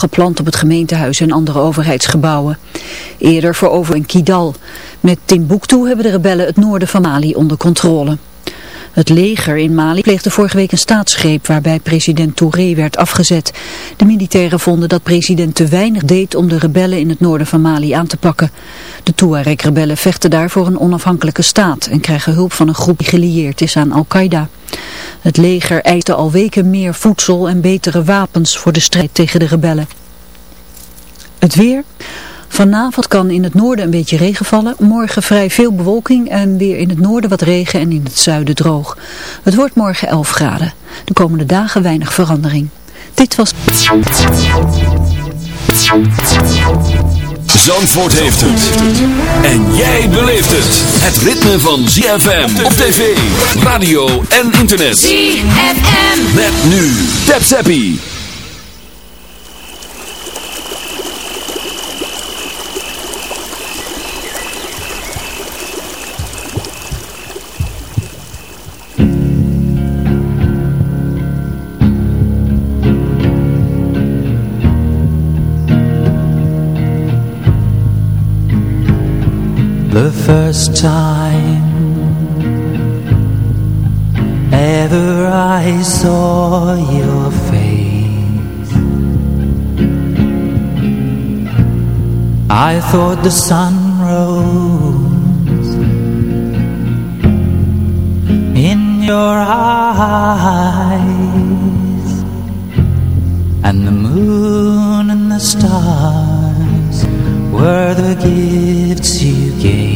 geplant op het gemeentehuis en andere overheidsgebouwen. Eerder voorover in Kidal. Met Timbuktu hebben de rebellen het noorden van Mali onder controle. Het leger in Mali pleegde vorige week een staatsgreep waarbij president Touré werd afgezet. De militairen vonden dat president te weinig deed om de rebellen in het noorden van Mali aan te pakken. De Tuareg-rebellen vechten daar voor een onafhankelijke staat en krijgen hulp van een groep die gelieerd is aan Al-Qaeda. Het leger eiste al weken meer voedsel en betere wapens voor de strijd tegen de rebellen. Het weer... Vanavond kan in het noorden een beetje regen vallen. Morgen vrij veel bewolking en weer in het noorden wat regen en in het zuiden droog. Het wordt morgen 11 graden. De komende dagen weinig verandering. Dit was... Zandvoort heeft het. En jij beleeft het. Het ritme van ZFM op tv, radio en internet. ZFM. Met nu. Tap Zappie. First time ever I saw your face. I thought the sun rose in your eyes And the moon and the stars were the gifts you gave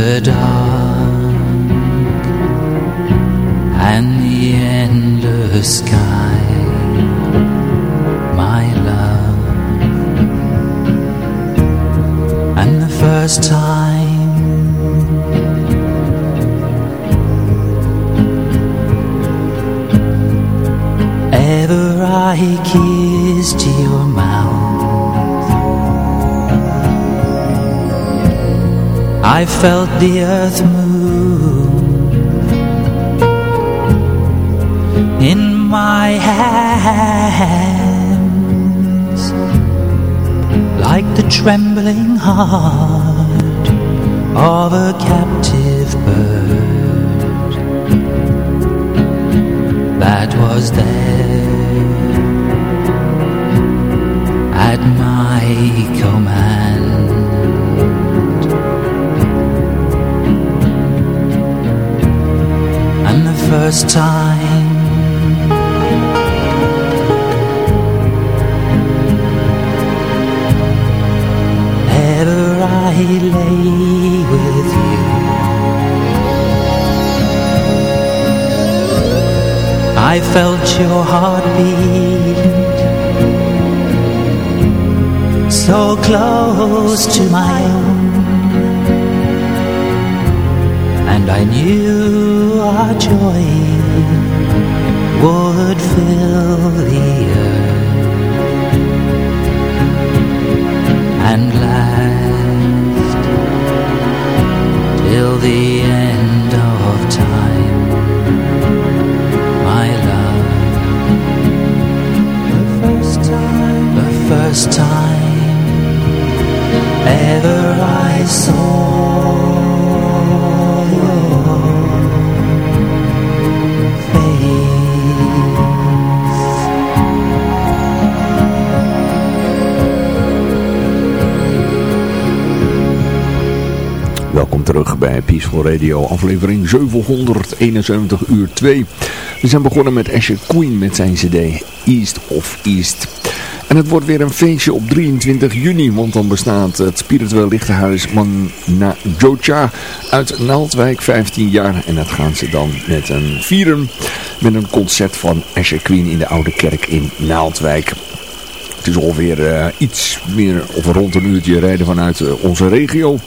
the dark and the endless sky, my love. And the first time ever I kissed your mouth. I felt the earth move in my hands like the trembling heart of a captive bird that was there at my command. First time ever I lay with you. I felt your heart beat so close to my own, and I knew our joy would fill the earth and last till the end Peaceful Radio, aflevering 771 uur 2. We zijn begonnen met Asher Queen met zijn cd East of East. En het wordt weer een feestje op 23 juni, want dan bestaat het spiritueel lichtenhuis Manna Jocha uit Naaldwijk 15 jaar. En dat gaan ze dan met een vieren met een concert van Asher Queen in de Oude Kerk in Naaldwijk. Het is ongeveer eh, iets meer of rond een uurtje rijden vanuit eh, onze regio.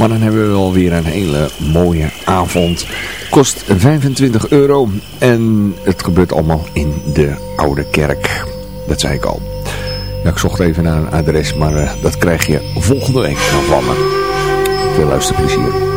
Maar dan hebben we wel weer een hele mooie avond. Kost 25 euro en het gebeurt allemaal in de Oude Kerk. Dat zei ik al. Ik zocht even naar een adres, maar eh, dat krijg je volgende week nog van me. Veel luisterplezier.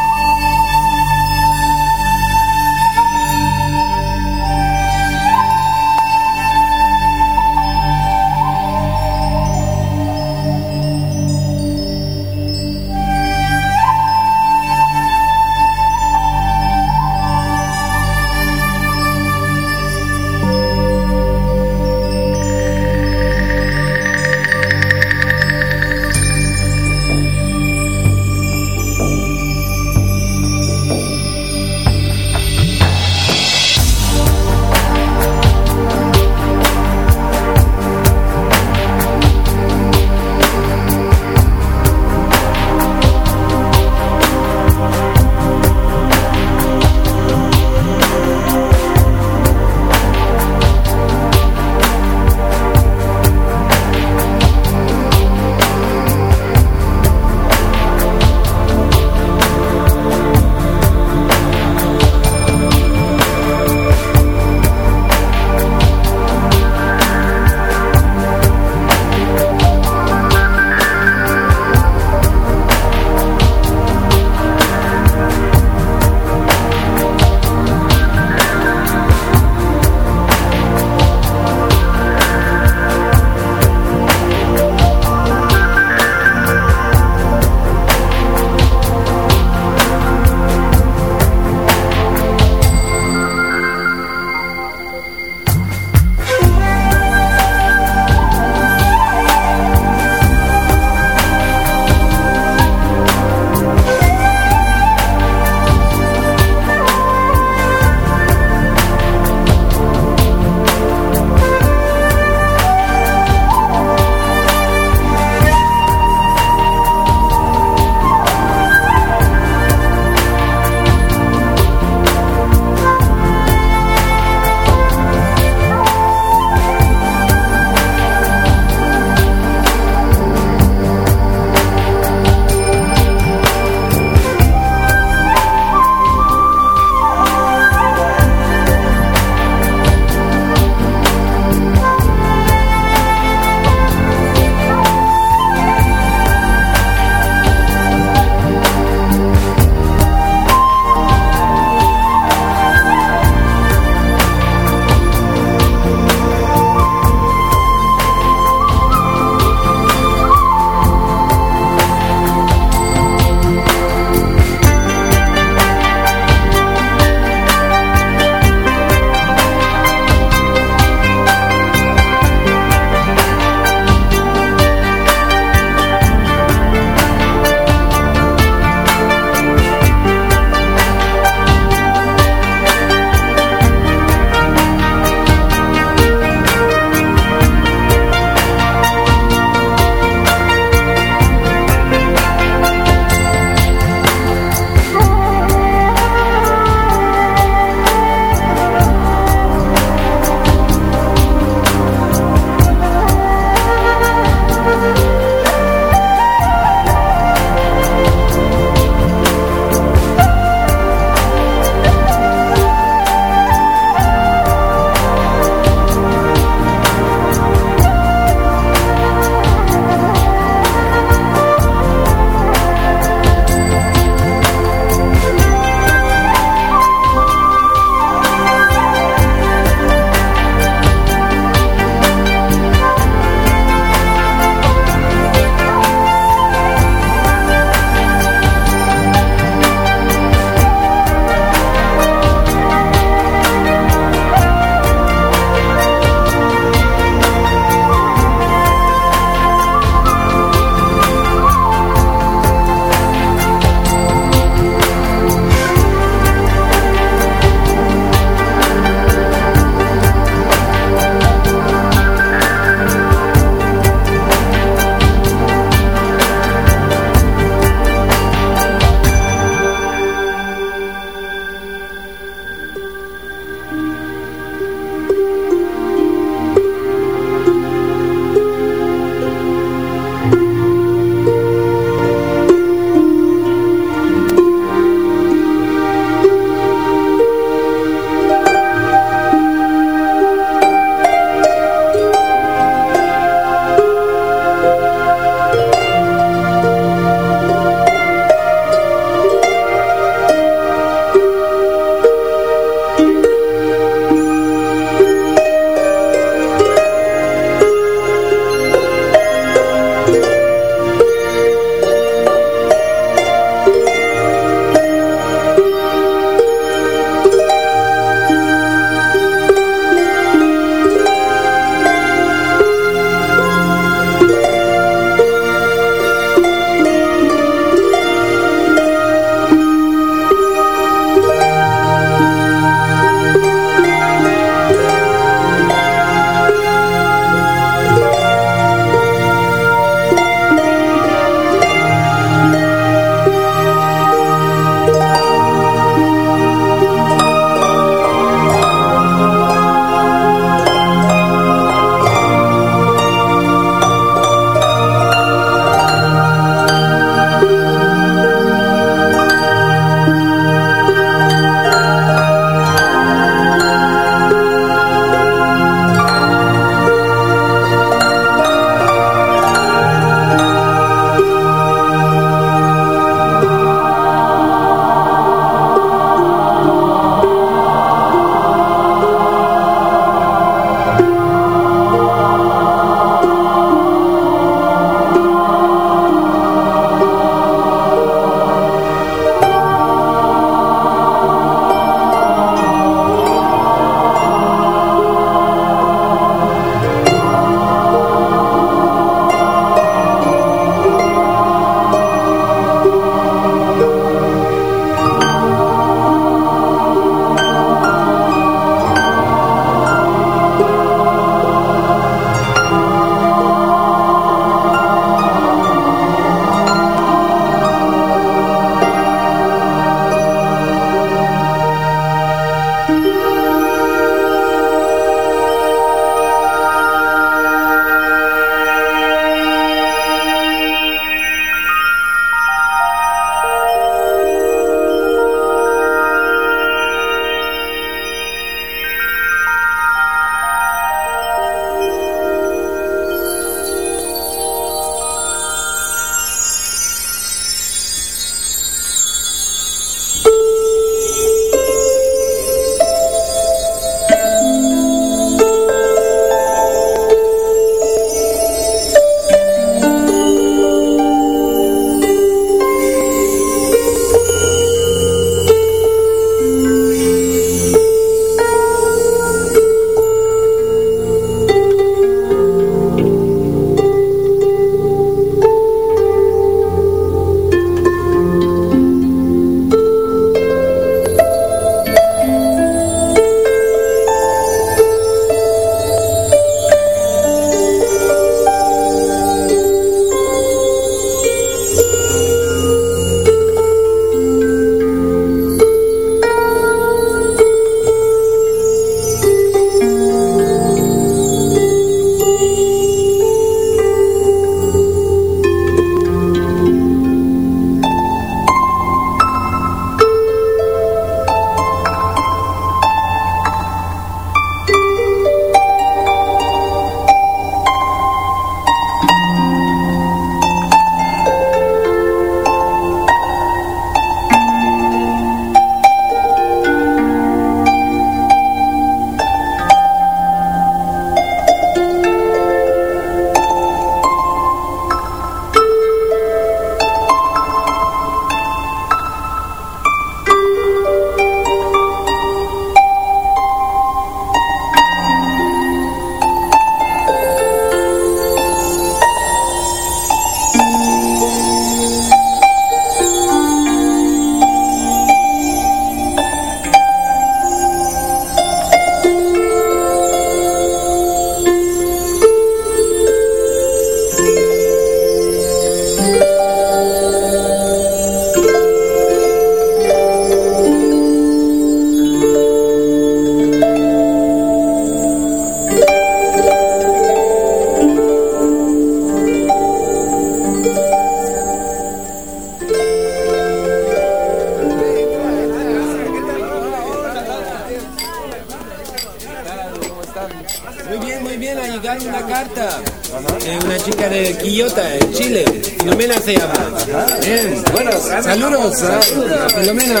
Filomena, Filomena,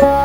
Bye.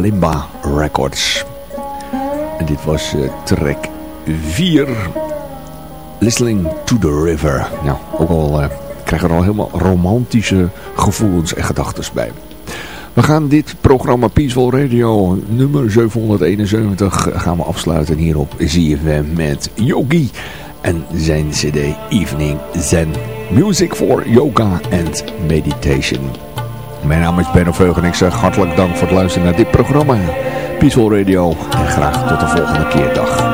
Door Malimba Records. Dit was uh, track 4. Listening to the River. Nou, ook al uh, krijgen er al helemaal romantische gevoelens en gedachten bij. We gaan dit programma Peaceful Radio nummer 771 gaan we afsluiten hier op ZFM met Yogi en zijn cd Evening Zen. Music for Yoga and Meditation. Mijn naam is Benno en ik zeg hartelijk dank voor het luisteren naar dit programma Peaceful Radio en graag tot de volgende keer. Dag.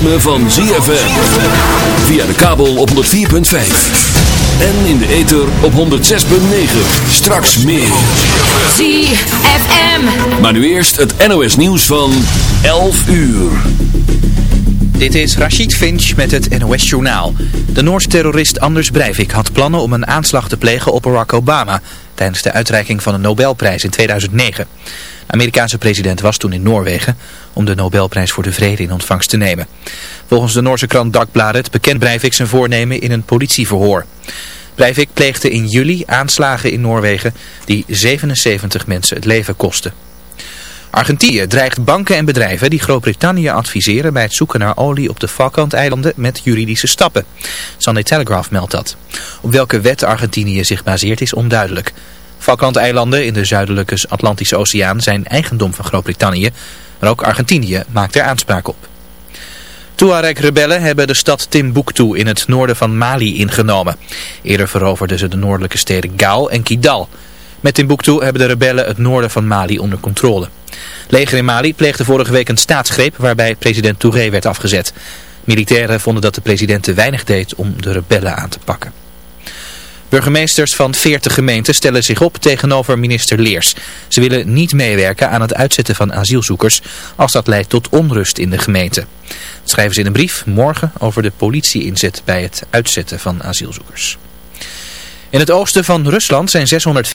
Van ZFM. Via de kabel op 104.5. En in de ether op 106.9. Straks meer. ZFM. Maar nu eerst het NOS nieuws van 11 uur. Dit is Rachid Finch met het NOS Journaal. De Noorse terrorist Anders Breivik had plannen om een aanslag te plegen op Barack Obama... tijdens de uitreiking van een Nobelprijs in 2009. Amerikaanse president was toen in Noorwegen om de Nobelprijs voor de Vrede in ontvangst te nemen. Volgens de Noorse krant Dagbladet bekend Breivik zijn voornemen in een politieverhoor. Breivik pleegde in juli aanslagen in Noorwegen die 77 mensen het leven kosten. Argentinië dreigt banken en bedrijven die Groot-Brittannië adviseren bij het zoeken naar olie op de Falklandeilanden met juridische stappen. Sunday Telegraph meldt dat. Op welke wet Argentinië zich baseert is onduidelijk. Falklandeilanden in de zuidelijke Atlantische Oceaan zijn eigendom van Groot-Brittannië, maar ook Argentinië maakt er aanspraak op. Tuareg-rebellen hebben de stad Timbuktu in het noorden van Mali ingenomen. Eerder veroverden ze de noordelijke steden Gao en Kidal. Met Timbuktu hebben de rebellen het noorden van Mali onder controle. Leger in Mali pleegde vorige week een staatsgreep waarbij president Touré werd afgezet. Militairen vonden dat de president te weinig deed om de rebellen aan te pakken. Burgemeesters van 40 gemeenten stellen zich op tegenover minister Leers. Ze willen niet meewerken aan het uitzetten van asielzoekers als dat leidt tot onrust in de gemeente. Dat schrijven ze in een brief morgen over de politie-inzet bij het uitzetten van asielzoekers. In het oosten van Rusland zijn 600